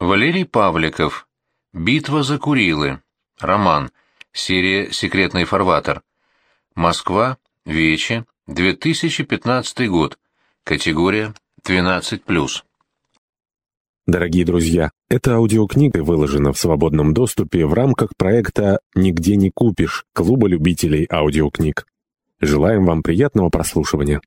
Валерий Павликов. Битва за Курилы. Роман. Серия «Секретный фарватер». Москва. Вече. 2015 год. Категория 12+. Дорогие друзья, эта аудиокнига выложена в свободном доступе в рамках проекта «Нигде не купишь» Клуба любителей аудиокниг. Желаем вам приятного прослушивания.